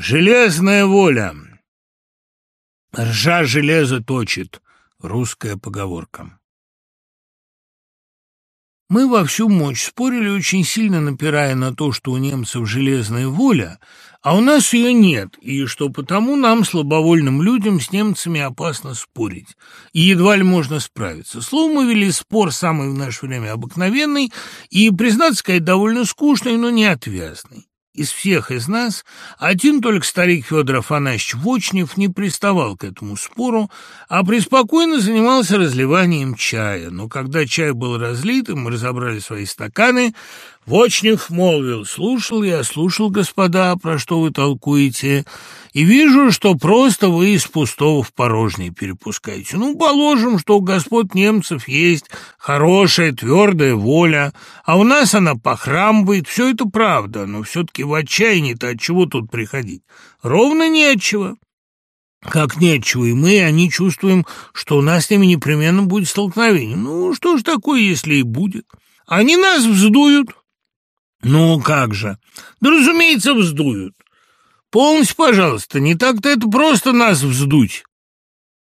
Железная воля. Ржа железо точит. Русская поговорка. Мы во всю мощь спорили, очень сильно напирая на то, что у немцев железная воля, а у нас ее нет, и что потому нам, слабовольным людям, с немцами опасно спорить, и едва ли можно справиться. Словом, мы вели спор самый в наше время обыкновенный и, признаться сказать, довольно скучный, но не отвязный. Из всех из нас один только старик Федор Афанасьевич Вочнев не приставал к этому спору, а преспокойно занимался разливанием чая. Но когда чай был разлит, и мы разобрали свои стаканы, Вочнев молвил, «Слушал я, слушал, господа, про что вы толкуете, и вижу, что просто вы из пустого в порожнее перепускаете. Ну, положим, что у господ немцев есть хорошая твердая воля, а у нас она похрамбает, все это правда, но все-таки в отчаянии-то от чего тут приходить? Ровно нечего». Как нечего, и мы, они чувствуем, что у нас с ними непременно будет столкновение. Ну, что ж такое, если и будет? Они нас вздуют, ну, как же? Да, разумеется, вздуют. Полностью, пожалуйста, не так-то это просто нас вздуть.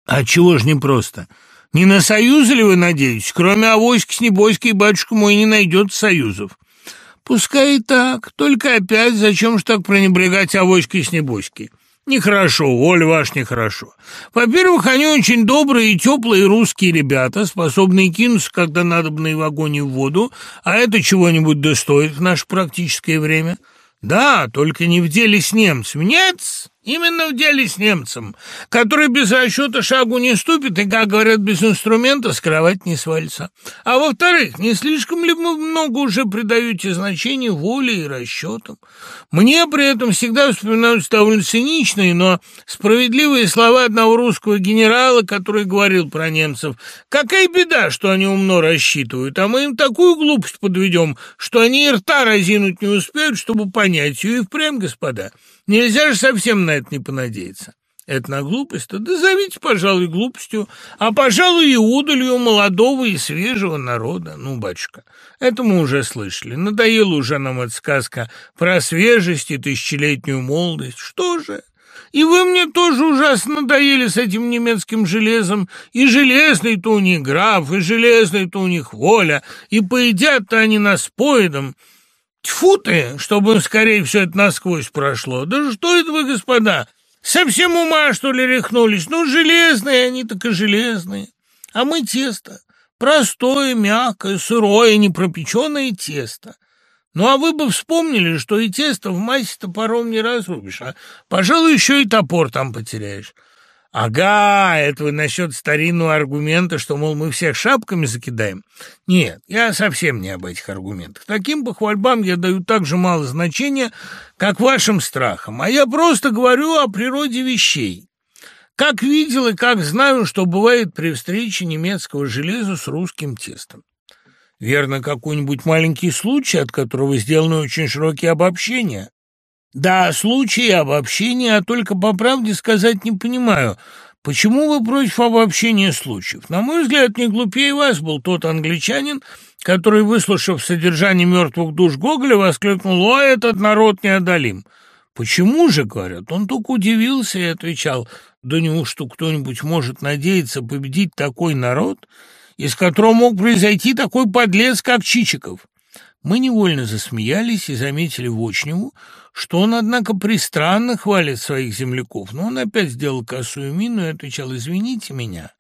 А чего ж не просто? Не на союзы ли вы надеетесь? Кроме авоськи с небоськой, батюшка мой, не найдет союзов. Пускай и так, только опять зачем ж так пренебрегать авоськой с небоськой? Нехорошо, воля ваш нехорошо. Во-первых, они очень добрые и теплые русские ребята, способные кинуться, когда надо бы в огонь и в воду, а это чего-нибудь достоит в наше практическое время. Да, только не в деле с немцами. Нет, Именно в деле с немцем, который без расчета шагу не ступит и, как говорят, без инструмента с кровати не свалится. А во-вторых, не слишком ли вы много уже придаете значения воле и расчетам? Мне при этом всегда вспоминаются довольно циничные, но справедливые слова одного русского генерала, который говорил про немцев. «Какая беда, что они умно рассчитывают, а мы им такую глупость подведем, что они и рта разинуть не успеют, чтобы понять ее и впрямь, господа». Нельзя же совсем на это не понадеяться. Это на глупость-то? Да зовите, пожалуй, глупостью, а, пожалуй, и удалью молодого и свежего народа. Ну, батюшка, это мы уже слышали. Надоела уже нам эта сказка про свежесть и тысячелетнюю молодость. Что же? И вы мне тоже ужасно надоели с этим немецким железом. И железный-то у них граф, и железный-то у них воля, и поедят-то они нас поедом. Тьфу ты, чтобы скорее все это насквозь прошло. Да что это вы, господа, совсем ума, что ли, рехнулись? Ну, железные они, так и железные. А мы тесто. Простое, мягкое, сырое, непропеченное тесто. Ну, а вы бы вспомнили, что и тесто в массе топором не разрубишь, а, пожалуй, еще и топор там потеряешь. Ага, это вы насчет старинного аргумента, что, мол, мы всех шапками закидаем? Нет, я совсем не об этих аргументах. Таким похвальбам я даю так же мало значения, как вашим страхам, а я просто говорю о природе вещей. Как видел и как знаю, что бывает при встрече немецкого железа с русским тестом. Верно, какой-нибудь маленький случай, от которого сделаны очень широкие обобщения. Да, случаи обобщения, а только по правде сказать не понимаю, почему вы против обобщения случаев? На мой взгляд, не глупее вас был тот англичанин, который, выслушав содержание мертвых душ Гоголя, воскликнул «О, этот народ неодолим!» «Почему же, — говорят, — он только удивился и отвечал, да неужто кто-нибудь может надеяться победить такой народ, из которого мог произойти такой подлец, как Чичиков?» Мы невольно засмеялись и заметили Вочневу, что он, однако, пристранно хвалит своих земляков, но он опять сделал косую мину и отвечал «Извините меня».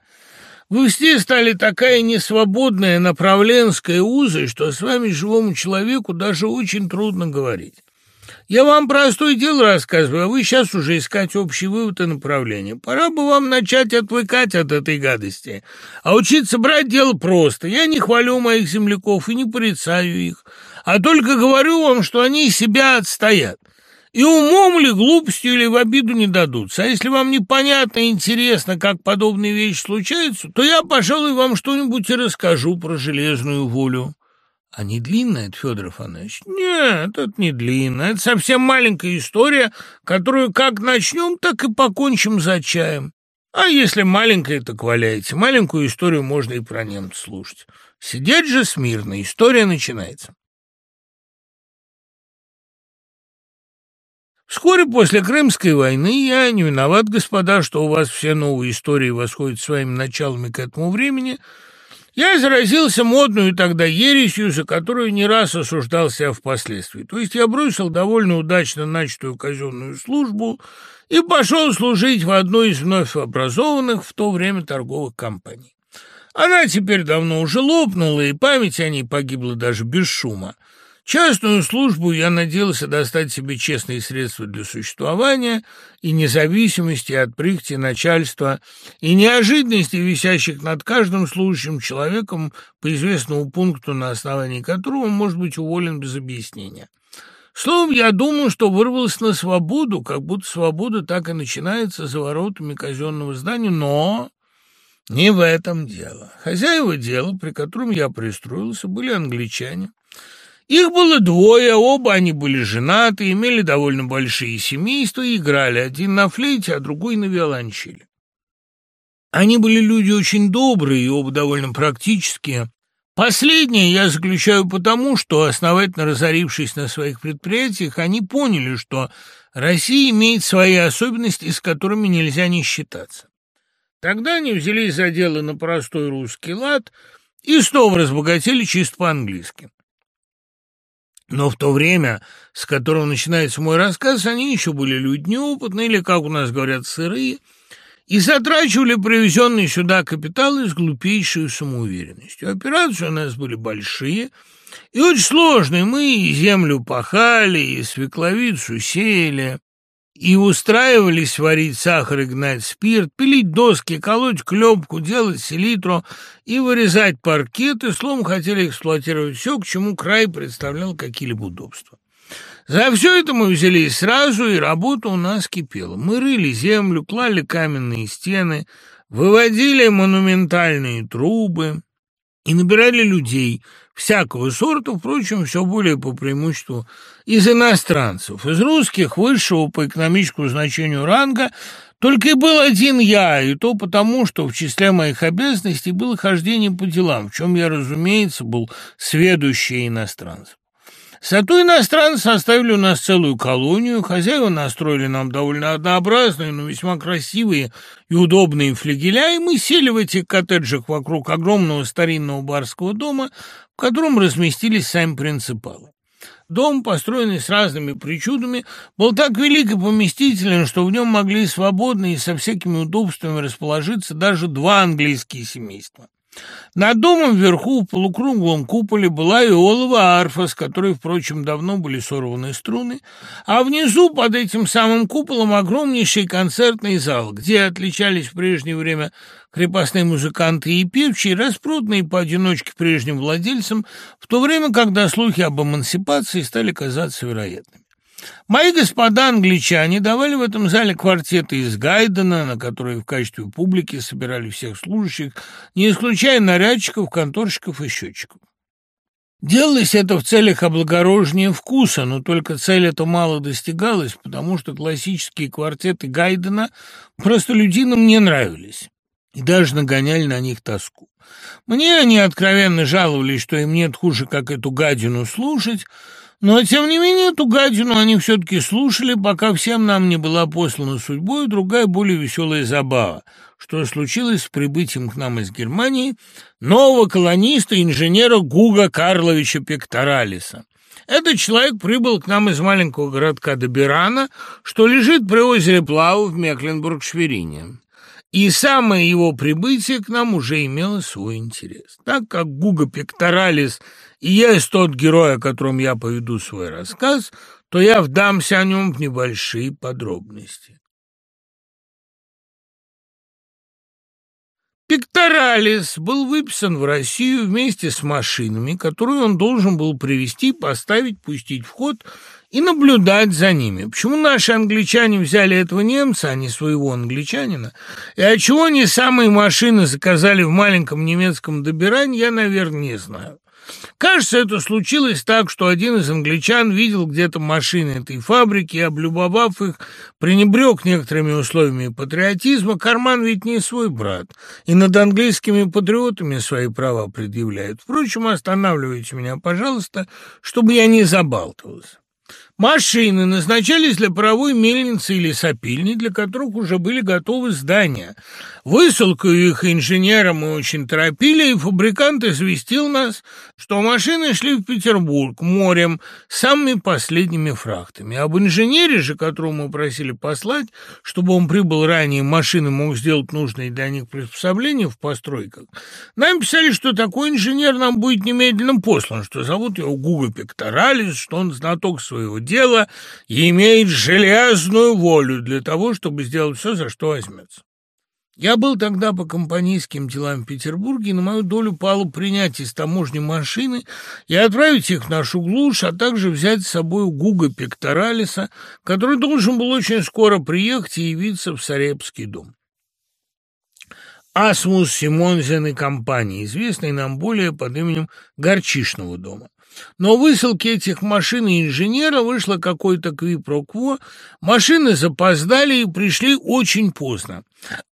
Вы все стали такая несвободная направленская узы, что с вами, живому человеку, даже очень трудно говорить. Я вам простое дело рассказываю, а вы сейчас уже искать общий вывод и направление. Пора бы вам начать отвыкать от этой гадости. А учиться брать дело просто. Я не хвалю моих земляков и не порицаю их а только говорю вам, что они себя отстоят. И умом ли, глупостью или в обиду не дадутся. А если вам непонятно и интересно, как подобные вещи случаются, то я, пожалуй, вам что-нибудь и расскажу про железную волю. А не длинная это, Федор Афанасьевич? Нет, это не длинная. Это совсем маленькая история, которую как начнем, так и покончим за чаем. А если маленькая, так валяйте. Маленькую историю можно и про немца слушать. Сидеть же смирно, история начинается. Вскоре после Крымской войны я не виноват, господа, что у вас все новые истории восходят своими началами к этому времени. Я заразился модную тогда ересью, за которую не раз осуждал себя впоследствии. То есть я бросил довольно удачно начатую казенную службу и пошел служить в одной из вновь образованных в то время торговых компаний. Она теперь давно уже лопнула, и память о ней погибла даже без шума. Частную службу я надеялся достать себе честные средства для существования и независимости от прихти начальства и неожиданности, висящих над каждым служащим человеком по известному пункту, на основании которого он может быть уволен без объяснения. Словом, я думал, что вырвался на свободу, как будто свобода так и начинается за воротами казенного здания, но не в этом дело. Хозяева дела, при котором я пристроился, были англичане. Их было двое, оба они были женаты, имели довольно большие семейства и играли, один на флейте, а другой на виолончели. Они были люди очень добрые и оба довольно практические. Последнее я заключаю потому, что, основательно разорившись на своих предприятиях, они поняли, что Россия имеет свои особенности, с которыми нельзя не считаться. Тогда они взялись за дело на простой русский лад и снова разбогатели чисто по-английски. Но в то время, с которого начинается мой рассказ, они еще были люди неопытные, или, как у нас говорят, сырые, и затрачивали привезенные сюда капиталы с глупейшей самоуверенностью. Операции у нас были большие и очень сложные. Мы и землю пахали, и свекловицу сеяли, и устраивались варить сахар и гнать спирт, пилить доски, колоть клепку, делать селитру и вырезать паркеты, словом, хотели эксплуатировать все, к чему край представлял какие-либо удобства. За все это мы взялись сразу, и работа у нас кипела. Мы рыли землю, клали каменные стены, выводили монументальные трубы и набирали людей – всякого сорта, впрочем, все более по преимуществу из иностранцев. Из русских высшего по экономическому значению ранга только и был один я, и то потому, что в числе моих обязанностей было хождение по делам, в чем я, разумеется, был сведущий иностранцев. Зато иностранцы составили у нас целую колонию, хозяева настроили нам довольно однообразные, но весьма красивые и удобные флигеля, и мы сели в этих коттеджах вокруг огромного старинного барского дома, в котором разместились сами принципалы. Дом, построенный с разными причудами, был так велик и поместителен, что в нем могли свободно и со всякими удобствами расположиться даже два английские семейства. Над домом вверху в полукруглом куполе была иолова арфа, с которой, впрочем, давно были сорваны струны, а внизу под этим самым куполом огромнейший концертный зал, где отличались в прежнее время крепостные музыканты и певчие, распроданные поодиночке прежним владельцам, в то время, когда слухи об эмансипации стали казаться вероятными. Мои господа англичане давали в этом зале квартеты из Гайдена, на которые в качестве публики собирали всех служащих, не исключая нарядчиков, конторщиков и счетчиков. Делалось это в целях облагорожения вкуса, но только цель эта мало достигалась, потому что классические квартеты Гайдена просто людинам не нравились и даже нагоняли на них тоску. Мне они откровенно жаловались, что им нет хуже, как эту гадину слушать, но, тем не менее, эту гадину они все-таки слушали, пока всем нам не была послана судьбой другая, более веселая забава, что случилось с прибытием к нам из Германии нового колониста, инженера Гуга Карловича Пекторалиса. Этот человек прибыл к нам из маленького городка Добирана, что лежит при озере Плау в Мекленбург-Шверине. И самое его прибытие к нам уже имело свой интерес. Так как Гуга Пекторалис и есть тот герой, о котором я поведу свой рассказ, то я вдамся о нем в небольшие подробности. Пекторалис был выписан в Россию вместе с машинами, которые он должен был привезти, поставить, пустить в ход и наблюдать за ними. Почему наши англичане взяли этого немца, а не своего англичанина? И отчего не самые машины заказали в маленьком немецком добирании, я, наверное, не знаю. Кажется, это случилось так, что один из англичан видел где-то машины этой фабрики облюбовав их, пренебрег некоторыми условиями патриотизма. Карман ведь не свой брат, и над английскими патриотами свои права предъявляет. Впрочем, останавливайте меня, пожалуйста, чтобы я не забалтывался. Машины назначались для паровой мельницы или сопильни, для которых уже были готовы здания. Высылку их инженерам мы очень торопили, и фабрикант известил нас, что машины шли в Петербург морем самыми последними фрахтами. Об инженере же, которого мы просили послать, чтобы он прибыл ранее, машины мог сделать нужные для них приспособления в постройках, нам писали, что такой инженер нам будет немедленно послан, что зовут его Гуга Пекторалис, что он знаток своего дела и имеет железную волю для того, чтобы сделать все, за что возьмется. Я был тогда по компанейским делам в Петербурге, и на мою долю пало принять из таможни машины и отправить их в нашу глушь, а также взять с собой Гуга Пекторалиса, который должен был очень скоро приехать и явиться в Сарепский дом. Асмус Симонзен и компания, известный нам более под именем Горчишного дома. Но высылки этих машин и инженера вышло какое-то квипрокво, машины запоздали и пришли очень поздно.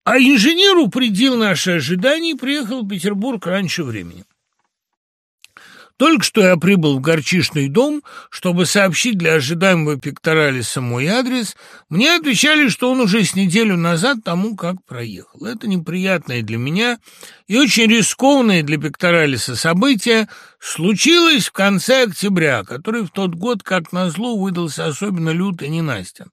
А инженер упредил наши ожидания и приехал в Петербург раньше времени. Только что я прибыл в горчишный дом, чтобы сообщить для ожидаемого пекторалиса мой адрес. Мне отвечали, что он уже с неделю назад тому как проехал. Это неприятное для меня и очень рискованное для пекторалиса событие случилось в конце октября, который в тот год, как назло, выдался особенно лют и ненастен.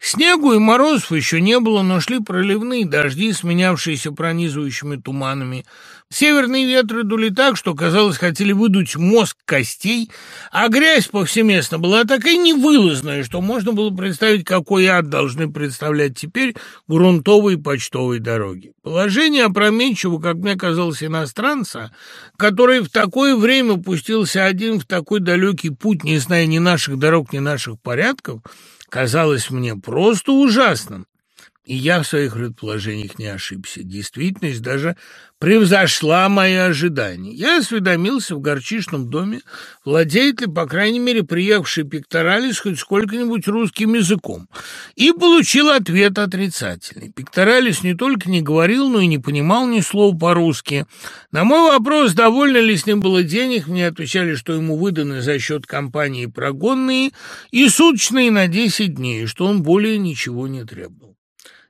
Снегу и морозов еще не было, но шли проливные дожди, сменявшиеся пронизывающими туманами. Северные ветры дули так, что, казалось, хотели выдуть мозг костей, а грязь повсеместно была такая невылазная, что можно было представить, какой ад должны представлять теперь грунтовые почтовые дороги. Положение опрометчивого, как мне казалось, иностранца, который в такое время пустился один в такой далекий путь, не зная ни наших дорог, ни наших порядков, казалось мне просто ужасным. И я в своих предположениях не ошибся. Действительность даже превзошла мои ожидания. Я осведомился в горчичном доме, владеет ли, по крайней мере, приехавший пекторалис хоть сколько-нибудь русским языком, и получил ответ отрицательный. Пекторалис не только не говорил, но и не понимал ни слова по-русски. На мой вопрос, довольно ли с ним было денег, мне отвечали, что ему выданы за счет компании прогонные и суточные на 10 дней, что он более ничего не требовал.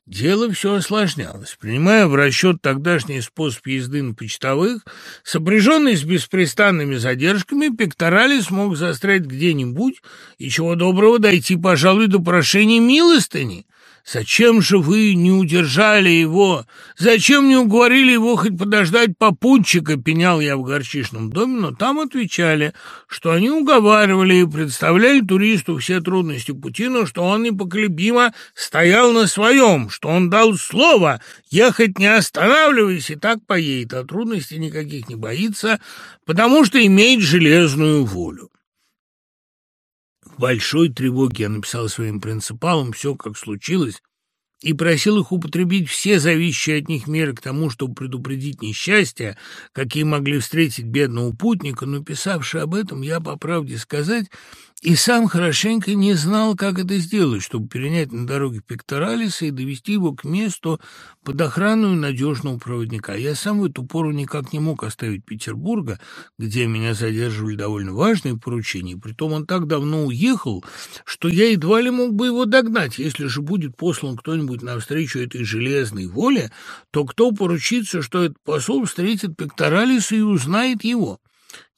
Дело все осложнялось. Принимая в расчет тогдашний способ езды на почтовых, сопряженный с беспрестанными задержками, Пекторалис смог застрять где-нибудь и чего доброго дойти, пожалуй, до прошения милостыни – Зачем же вы не удержали его? Зачем не уговорили его хоть подождать попутчика?» Пенял я в горчичном доме, но там отвечали, что они уговаривали и представляли туристу все трудности пути, но что он непоколебимо стоял на своем, что он дал слово ехать не останавливаясь и так поедет, а трудностей никаких не боится, потому что имеет железную волю большой тревоге я написал своим принципалам все, как случилось, и просил их употребить все зависящие от них меры к тому, чтобы предупредить несчастья, какие могли встретить бедного путника, но, писавший об этом, я, по правде сказать, и сам хорошенько не знал, как это сделать, чтобы перенять на дороге Пекторалиса и довести его к месту под охрану надежного проводника. Я сам в эту пору никак не мог оставить Петербурга, где меня задерживали довольно важные поручения. Притом он так давно уехал, что я едва ли мог бы его догнать. Если же будет послан кто-нибудь навстречу этой железной воле, то кто поручится, что этот посол встретит Пекторалиса и узнает его?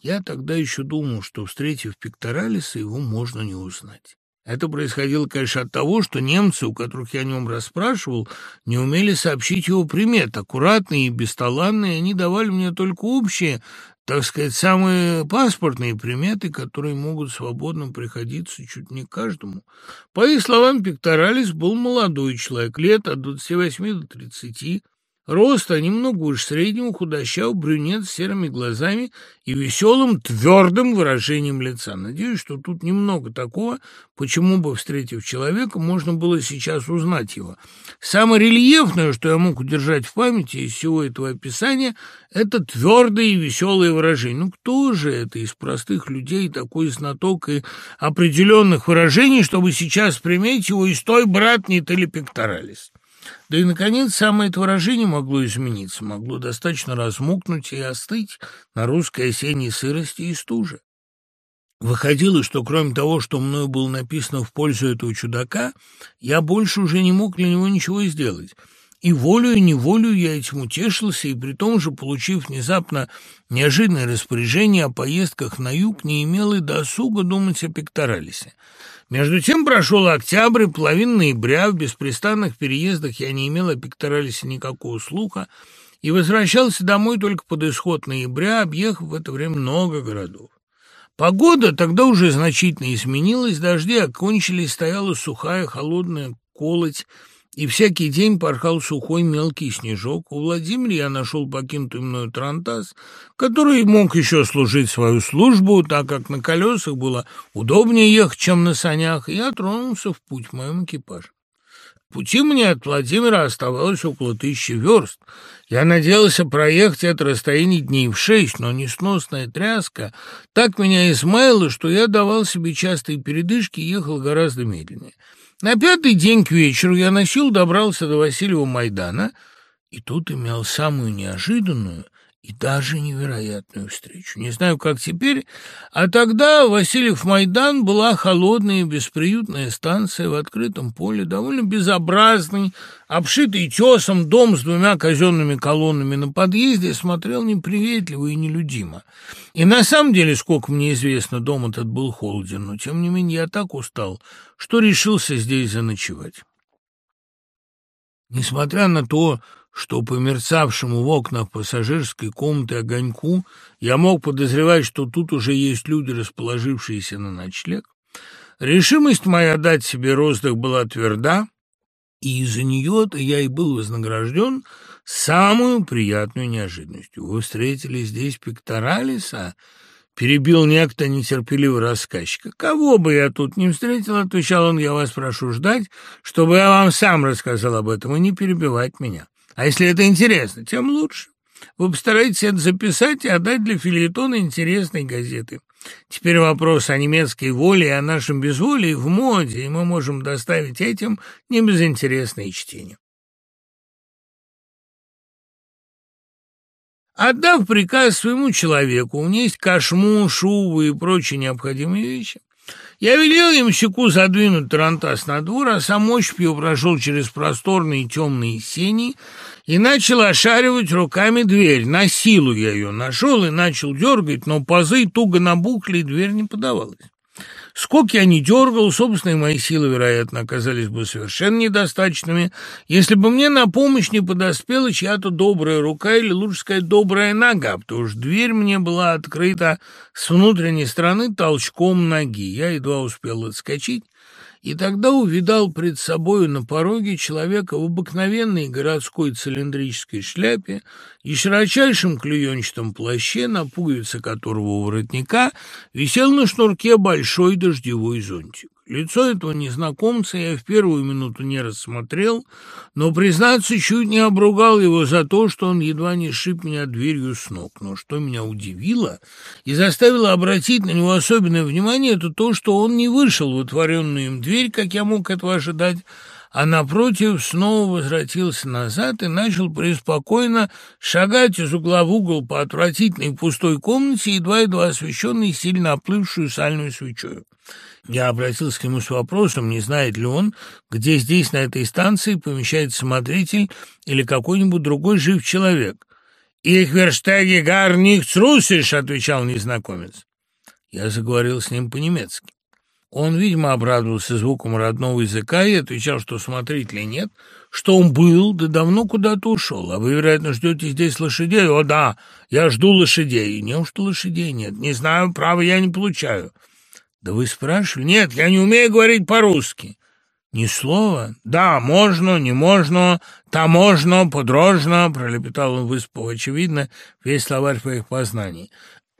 Я тогда еще думал, что, встретив Пекторалиса, его можно не узнать. Это происходило, конечно, от того, что немцы, у которых я о нем расспрашивал, не умели сообщить его примет. Аккуратные и бесталанные, они давали мне только общие, так сказать, самые паспортные приметы, которые могут свободно приходиться чуть не каждому. По их словам, Пекторалис был молодой человек, лет от 28 до 30, Роста немного уж среднего, худощав, брюнет с серыми глазами и веселым, твердым выражением лица. Надеюсь, что тут немного такого, почему бы, встретив человека, можно было сейчас узнать его. Самое рельефное, что я мог удержать в памяти из всего этого описания, это твердое и веселое выражение. Ну, кто же это из простых людей такой знаток и определенных выражений, чтобы сейчас приметить его из той, брат, не ты ли пекторалис? Да и, наконец, самое это выражение могло измениться, могло достаточно размокнуть и остыть на русской осенней сырости и стуже. Выходило, что кроме того, что мною было написано в пользу этого чудака, я больше уже не мог для него ничего сделать. И неволю я этим утешился, и при том же, получив внезапно неожиданное распоряжение о поездках на юг, не имел и досуга думать о пекторалисе. Между тем прошел октябрь, половина ноября, в беспрестанных переездах я не имел о пекторалисе никакого слуха, и возвращался домой только под исход ноября, объехав в это время много городов. Погода тогда уже значительно изменилась, дожди окончились, стояла сухая, холодная колоть, и всякий день порхал сухой мелкий снежок. У Владимира я нашел покинутый мною Трантас, который мог еще служить свою службу, так как на колесах было удобнее ехать, чем на санях, и я тронулся в путь в моем экипаже. Пути мне от Владимира оставалось около тысячи верст. Я надеялся проехать это расстояние дней в шесть, но несносная тряска так меня измаяла, что я давал себе частые передышки и ехал гораздо медленнее. На пятый день к вечеру я на силу добрался до Васильева Майдана, и тут имел самую неожиданную – и даже невероятную встречу. Не знаю, как теперь, а тогда Васильев Майдан была холодная бесприютная станция в открытом поле, довольно безобразный, обшитый тесом дом с двумя казенными колоннами на подъезде смотрел неприветливо и нелюдимо. И на самом деле, сколько мне известно, дом этот был холоден, но тем не менее я так устал, что решился здесь заночевать. Несмотря на то, что по мерцавшему в окнах пассажирской комнаты огоньку я мог подозревать, что тут уже есть люди, расположившиеся на ночлег, решимость моя дать себе роздых была тверда, и из-за нее-то я и был вознагражден самую приятную неожиданностью. Вы встретили здесь пекторалиса — Перебил некто нетерпеливый рассказчика. «Кого бы я тут не встретил, — отвечал он, — я вас прошу ждать, чтобы я вам сам рассказал об этом и не перебивать меня. А если это интересно, тем лучше. Вы постараетесь это записать и отдать для филетона интересной газеты. Теперь вопрос о немецкой воле и о нашем безволии в моде, и мы можем доставить этим небезынтересное чтение. Отдав приказ своему человеку унесть кошму, шубу и прочие необходимые вещи, я велел ямщику задвинуть тарантас на двор, а сам ощупью прошел через просторные темные сени и начал ошаривать руками дверь. На силу я ее нашел и начал дергать, но пазы туго набухли, и дверь не подавалась. Сколько я не дергал, собственные мои силы, вероятно, оказались бы совершенно недостаточными, если бы мне на помощь не подоспела чья-то добрая рука, или, лучше сказать, добрая нога, потому что дверь мне была открыта с внутренней стороны толчком ноги. Я едва успел отскочить, и тогда увидал пред собою на пороге человека в обыкновенной городской цилиндрической шляпе и широчайшем клеенчатом плаще, на пуговице которого у воротника висел на шнурке большой дождевой зонтик. Лицо этого незнакомца я в первую минуту не рассмотрел, но, признаться, чуть не обругал его за то, что он едва не сшиб меня дверью с ног. Но что меня удивило и заставило обратить на него особенное внимание, это то, что он не вышел в отворенную им дверь, как я мог этого ожидать, а напротив снова возвратился назад и начал преспокойно шагать из угла в угол по отвратительной пустой комнате, едва-едва освещенной сильно оплывшую сальную свечою. Я обратился к нему с вопросом, не знает ли он, где здесь, на этой станции, помещается смотритель или какой-нибудь другой жив человек. «Их верштеги гар нихц русиш», — отвечал незнакомец. Я заговорил с ним по-немецки. Он, видимо, обрадовался звуком родного языка и отвечал, что смотрителя нет, что он был, да давно куда-то ушел. А вы, вероятно, ждете здесь лошадей? О, да, я жду лошадей. Неужто лошадей нет? Не знаю, право я не получаю. Да вы спрашивали? Нет, я не умею говорить по-русски. Ни слова? Да, можно, не можно, таможно, подрожно, пролепетал он выспав, очевидно, весь словарь своих познаний.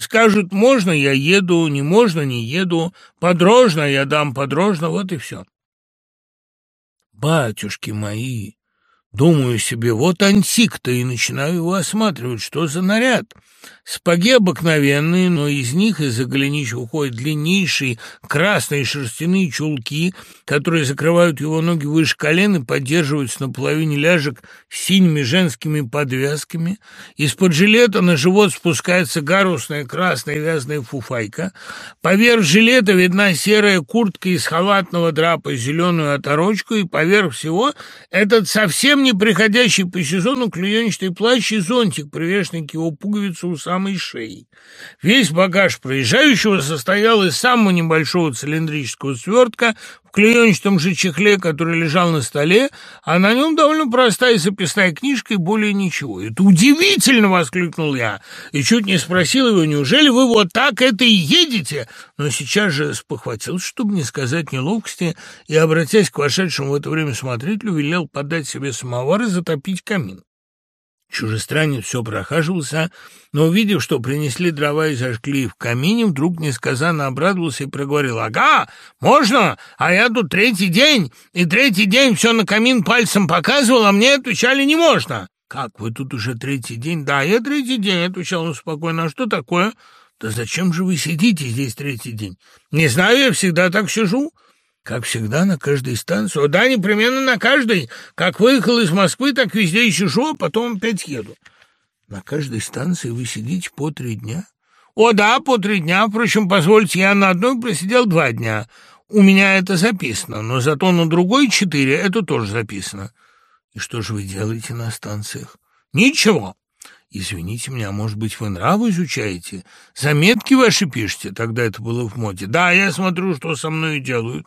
Скажут, можно, я еду, не можно, не еду, подрожно, я дам подрожно, вот и все. Батюшки мои, Думаю себе, вот антик-то, и начинаю его осматривать. Что за наряд? Спаги обыкновенные, но из них из-за голенища уходят длиннейшие красные шерстяные чулки, которые закрывают его ноги выше колен и поддерживаются на половине ляжек синими женскими подвязками. Из-под жилета на живот спускается гарусная красная вязаная фуфайка. Поверх жилета видна серая куртка из халатного драпа зеленую оторочку, и поверх всего этот совсем не приходящий по сезону клеенчатый плащ и зонтик, привешенный к его пуговицу у самой шеи. Весь багаж проезжающего состоял из самого небольшого цилиндрического свертка в клеенчатом же чехле, который лежал на столе, а на нем довольно простая записная книжка и более ничего. «Это удивительно!» — воскликнул я и чуть не спросил его, «Неужели вы вот так это и едете?» Но сейчас же спохватился, чтобы не сказать неловкости, и, обратясь к вошедшему в это время смотрителю, велел подать себе самовар и затопить камин. Чужестранец все прохаживался, но, увидев, что принесли дрова и зажгли в камине, вдруг несказанно обрадовался и проговорил, «Ага, можно, а я тут третий день, и третий день все на камин пальцем показывал, а мне отвечали не можно». «Как, вы тут уже третий день?» «Да, я третий день», — отвечал он спокойно, «а что такое?» «Да зачем же вы сидите здесь третий день?» «Не знаю, я всегда так сижу». Как всегда, на каждой станции. Да, непременно на каждой. Как выехал из Москвы, так везде и сижу, а потом опять еду. На каждой станции вы сидите по три дня? О, да, по три дня. Впрочем, позвольте, я на одной просидел два дня. У меня это записано, но зато на другой четыре это тоже записано. И что же вы делаете на станциях? Ничего. Извините меня, может быть, вы нравы изучаете? Заметки ваши пишете? Тогда это было в моде. Да, я смотрю, что со мной делают.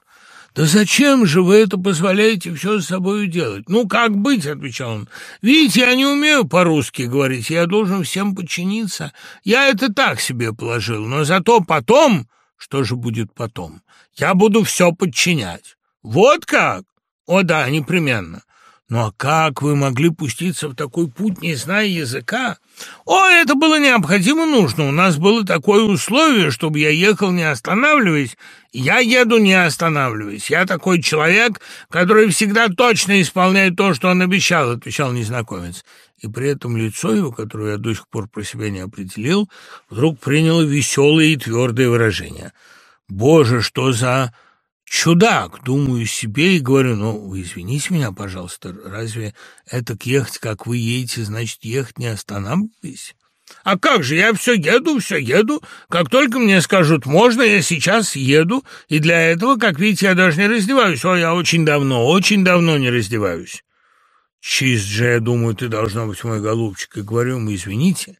«Да зачем же вы это позволяете все с собой делать?» «Ну, как быть?» — отвечал он. «Видите, я не умею по-русски говорить, я должен всем подчиниться. Я это так себе положил, но зато потом...» «Что же будет потом?» «Я буду все подчинять». «Вот как?» «О да, непременно. Ну а как вы могли пуститься в такой путь, не зная языка? О, это было необходимо нужно. У нас было такое условие, чтобы я ехал не останавливаясь. Я еду не останавливаясь. Я такой человек, который всегда точно исполняет то, что он обещал, отвечал незнакомец. И при этом лицо его, которое я до сих пор про себя не определил, вдруг приняло веселое и твердое выражение. «Боже, что за...» чудак, думаю себе и говорю, ну, вы извините меня, пожалуйста, разве это ехать, как вы едете, значит, ехать не останавливаясь? А как же, я все еду, все еду. Как только мне скажут «можно», я сейчас еду, и для этого, как видите, я даже не раздеваюсь. О, я очень давно, очень давно не раздеваюсь. Чист же, я думаю, ты должна быть мой голубчик. И говорю ему, извините,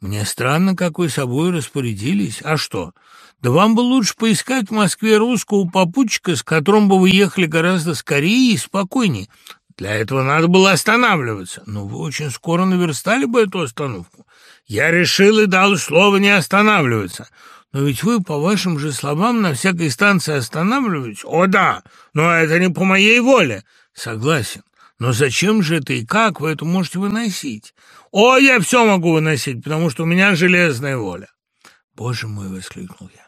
мне странно, как вы собой распорядились. А что? Да вам бы лучше поискать в Москве русского попутчика, с которым бы вы ехали гораздо скорее и спокойнее. Для этого надо было останавливаться. Но вы очень скоро наверстали бы эту остановку. Я решил и дал слово не останавливаться. Но ведь вы, по вашим же словам, на всякой станции останавливаетесь. О, да, но это не по моей воле. Согласен. Но зачем же это и как вы это можете выносить? О, я все могу выносить, потому что у меня железная воля. Боже мой, воскликнул я.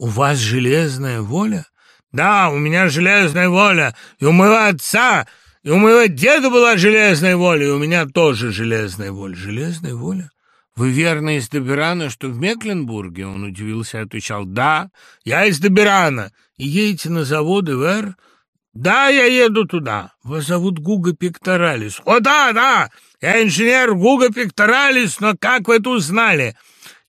«У вас железная воля?» «Да, у меня железная воля, и у моего отца, и у моего деда была железная воля, и у меня тоже железная воля». «Железная воля? Вы верно из Добирана, что в Мекленбурге?» Он удивился и отвечал, «Да, я из Добирана. И едете на заводы в Эр?» «Да, я еду туда. Вас зовут Гуга Пекторалис». «О, да, да, я инженер Гуга Пекторалис, но как вы это узнали?»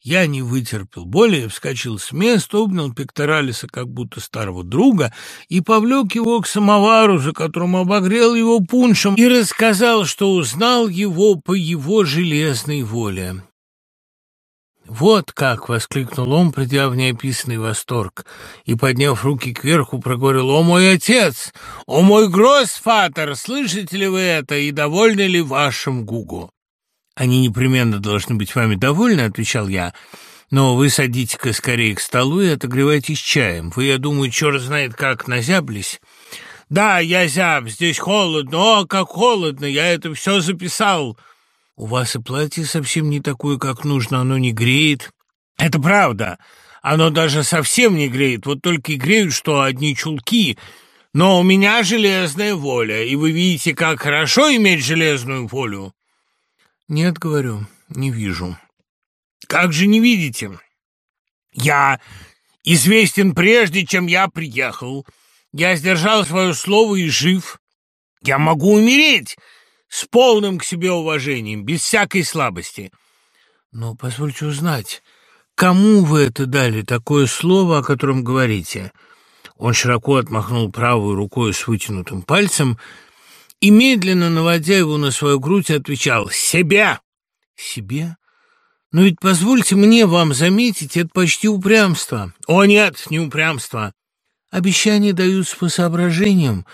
Я не вытерпел более, вскочил с места, обнял Пекторалиса как будто старого друга и повлек его к самовару, за которым обогрел его пуншем, и рассказал, что узнал его по его железной воле. «Вот как!» — воскликнул он, придя в неописанный восторг, и, подняв руки кверху, проговорил «О мой отец! О мой гроссфатер! Слышите ли вы это и довольны ли вашим Гугу?» «Они непременно должны быть вами довольны», — отвечал я. «Но вы садите-ка скорее к столу и отогревайтесь чаем. Вы, я думаю, черт знает как назяблись». «Да, я зяб, здесь холодно, о, как холодно, я это все записал». «У вас и платье совсем не такое, как нужно, оно не греет». «Это правда, оно даже совсем не греет, вот только и греют, что одни чулки». Но у меня железная воля, и вы видите, как хорошо иметь железную волю. Нет, говорю, не вижу. Как же не видите? Я известен прежде, чем я приехал. Я сдержал свое слово и жив. Я могу умереть с полным к себе уважением, без всякой слабости. Но позвольте узнать, кому вы это дали, такое слово, о котором говорите?» Он широко отмахнул правой рукой с вытянутым пальцем и, медленно наводя его на свою грудь, отвечал «Себе!» «Себе? Но ведь позвольте мне вам заметить, это почти упрямство». «О нет, не упрямство!» «Обещания даются по соображениям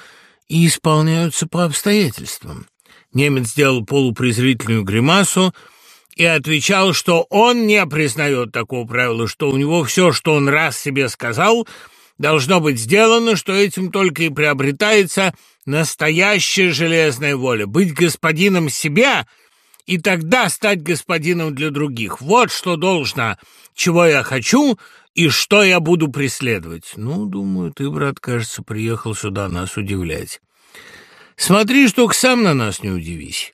и исполняются по обстоятельствам». Немец сделал полупрезрительную гримасу и отвечал, что он не признает такого правила, что у него все, что он раз себе сказал – должно быть сделано, что этим только и приобретается настоящая железная воля. Быть господином себя и тогда стать господином для других. Вот что должно, чего я хочу и что я буду преследовать. Ну, думаю, ты, брат, кажется, приехал сюда нас удивлять. Смотри, что сам на нас не удивись.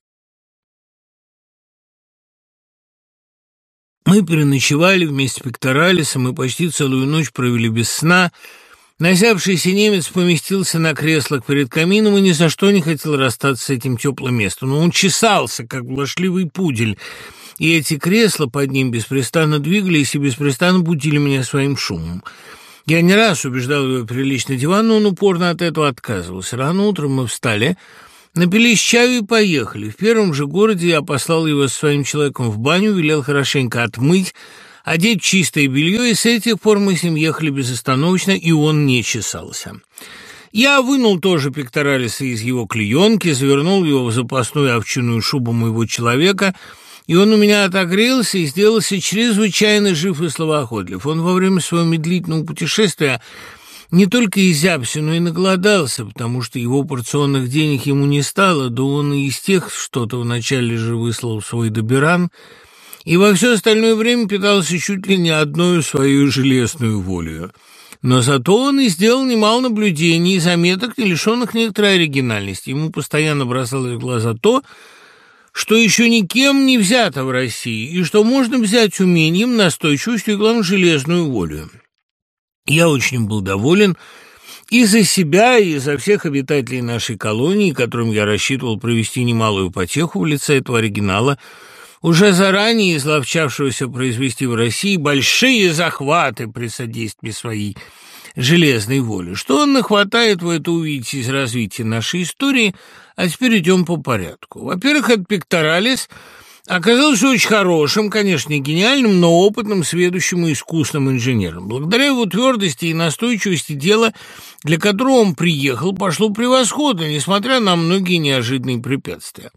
Мы переночевали вместе с Пекторалисом и почти целую ночь провели без сна. Назявшийся немец поместился на креслах перед камином и ни за что не хотел расстаться с этим теплым местом. Но он чесался, как блошливый пудель, и эти кресла под ним беспрестанно двигались и беспрестанно будили меня своим шумом. Я не раз убеждал его прилично диван, но он упорно от этого отказывался. Рано утром мы встали — Напились чаю и поехали. В первом же городе я послал его со своим человеком в баню, велел хорошенько отмыть, одеть чистое белье, и с этих пор мы с ним ехали безостановочно, и он не чесался. Я вынул тоже пекторалиса из его клеенки, завернул его в запасную овчинную шубу моего человека, и он у меня отогрелся и сделался чрезвычайно жив и словоохотлив. Он во время своего медлительного путешествия не только изябся, но и наголодался, потому что его порционных денег ему не стало, да он и из тех что-то вначале же выслал свой добиран, и во все остальное время питался чуть ли не одной свою железную волею. Но зато он и сделал немало наблюдений и заметок, не лишенных некоторой оригинальности. Ему постоянно бросалось в глаза то, что еще никем не взято в России, и что можно взять умением, настойчивостью и, главное, железную волю. Я очень был доволен и за себя, и за всех обитателей нашей колонии, которым я рассчитывал провести немалую потеху в лице этого оригинала, уже заранее изловчавшегося произвести в России большие захваты при содействии своей железной воли. Что он нахватает, вы это увидите из развития нашей истории, а теперь идем по порядку. Во-первых, это пекторалис – Оказался очень хорошим, конечно, гениальным, но опытным, сведущим и искусным инженером. Благодаря его твердости и настойчивости дела, для которого он приехал, пошло превосходно, несмотря на многие неожиданные препятствия.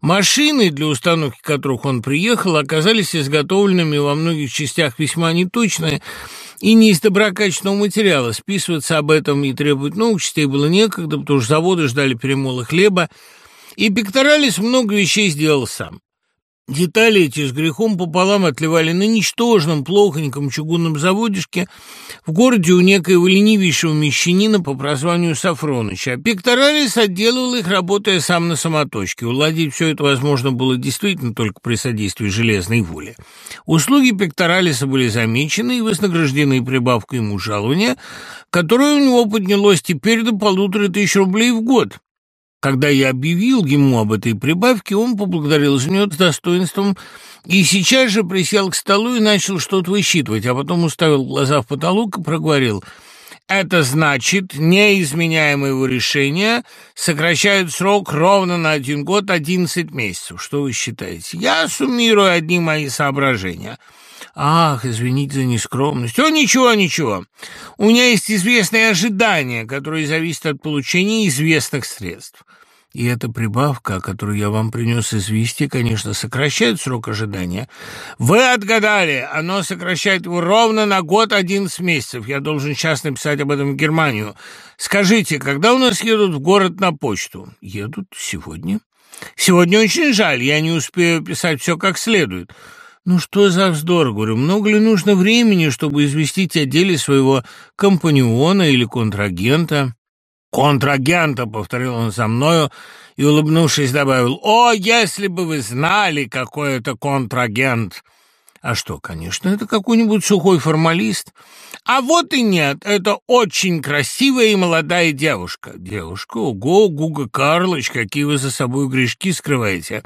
Машины, для установки которых он приехал, оказались изготовленными во многих частях весьма неточные, и не из доброкачественного материала. Списываться об этом и требовать новых частей было некогда, потому что заводы ждали перемола хлеба, и Пекторалис много вещей сделал сам. Детали эти с грехом пополам отливали на ничтожном, плохоньком чугунном заводишке в городе у некоего ленивейшего мещанина по прозванию Сафроныча. А Пекторалис отделывал их, работая сам на самоточке. Уладить все это возможно было действительно только при содействии железной воли. Услуги Пекторалиса были замечены и вознаграждены прибавкой ему жалования, которое у него поднялось теперь до полутора тысяч рублей в год. Когда я объявил ему об этой прибавке, он поблагодарил за нее с достоинством и сейчас же присел к столу и начал что-то высчитывать, а потом уставил глаза в потолок и проговорил «Это значит, неизменяемое его решение сокращает срок ровно на один год, одиннадцать месяцев. Что вы считаете? Я суммирую одни мои соображения». «Ах, извините за нескромность». «О, ничего, ничего. У меня есть известные ожидания, которые зависят от получения известных средств. И эта прибавка, которую я вам принес известие, конечно, сокращает срок ожидания. Вы отгадали! Оно сокращает его ровно на год одиннадцать месяцев. Я должен сейчас написать об этом в Германию. Скажите, когда у нас едут в город на почту? Едут сегодня. Сегодня очень жаль, я не успею писать все как следует. Ну что за вздор, говорю, много ли нужно времени, чтобы известить о деле своего компаньона или контрагента? «Контрагента», — повторил он за мною и, улыбнувшись, добавил, «О, если бы вы знали, какой это контрагент!» А что, конечно, это какой-нибудь сухой формалист. А вот и нет, это очень красивая и молодая девушка. Девушка, ого, Гуга Карлыч, какие вы за собой грешки скрываете.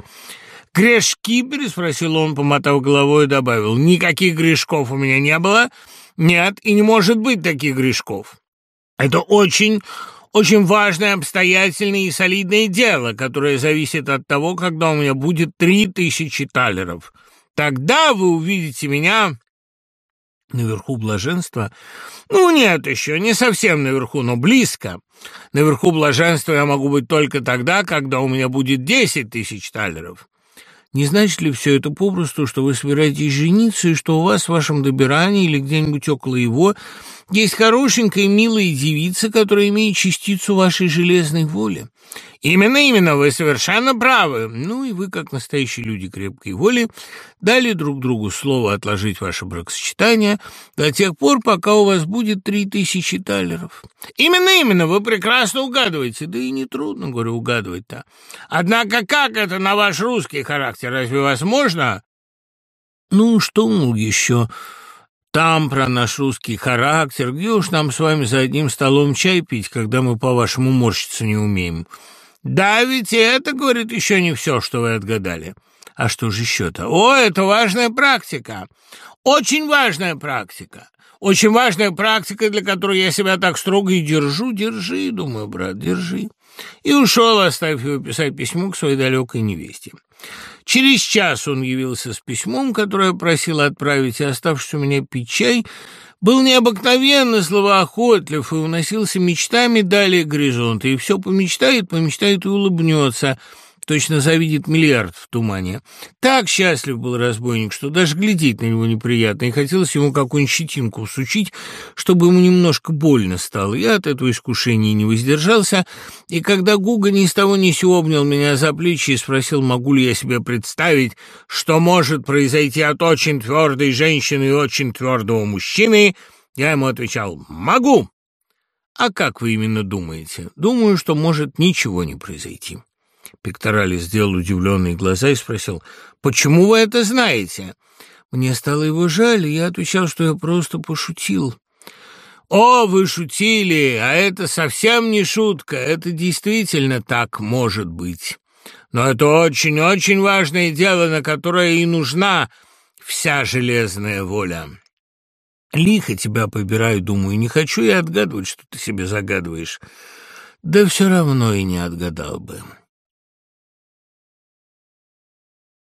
«Грешки?» — переспросил он, помотав головой и добавил. «Никаких грешков у меня не было. Нет, и не может быть таких грешков. Это очень, очень важное, обстоятельное и солидное дело, которое зависит от того, когда у меня будет три тысячи талеров. Тогда вы увидите меня наверху блаженства. Ну, нет еще, не совсем наверху, но близко. Наверху блаженства я могу быть только тогда, когда у меня будет десять тысяч талеров. Не значит ли все это попросту, что вы собираетесь жениться, и что у вас в вашем добирании или где-нибудь около его есть хорошенькая милая девица, которая имеет частицу вашей железной воли? Именно, именно, вы совершенно правы. Ну и вы, как настоящие люди крепкой воли, дали друг другу слово отложить ваше бракосочетание до тех пор, пока у вас будет три тысячи талеров. Именно, именно, вы прекрасно угадываете. Да и нетрудно, говорю, угадывать-то. Однако как это на ваш русский характер? Разве возможно? Ну, что, еще... Там про наш русский характер, где уж нам с вами за одним столом чай пить, когда мы, по-вашему, морщиться не умеем. Да, ведь это, говорит, еще не все, что вы отгадали. А что же еще-то? О, это важная практика. Очень важная практика. Очень важная практика, для которой я себя так строго и держу. Держи, думаю, брат, держи. И ушел, оставив его писать письмо к своей далекой невесте. Через час он явился с письмом, которое просил отправить, и, оставшись у меня пить чай, был необыкновенно словоохотлив и уносился мечтами далее горизонта, и все помечтает, помечтает и улыбнется — точно завидит миллиард в тумане. Так счастлив был разбойник, что даже глядеть на него неприятно, и хотелось ему какую-нибудь щетинку всучить, чтобы ему немножко больно стало. Я от этого искушения не воздержался, и когда Гуга ни с того ни сего обнял меня за плечи и спросил, могу ли я себе представить, что может произойти от очень твердой женщины и очень твердого мужчины, я ему отвечал «могу». А как вы именно думаете? Думаю, что может ничего не произойти. Пекторали сделал удивленные глаза и спросил, «Почему вы это знаете?» Мне стало его жаль, и я отвечал, что я просто пошутил. «О, вы шутили, а это совсем не шутка, это действительно так может быть. Но это очень-очень важное дело, на которое и нужна вся железная воля». Лихо тебя побираю, думаю, не хочу я отгадывать, что ты себе загадываешь. Да все равно и не отгадал бы.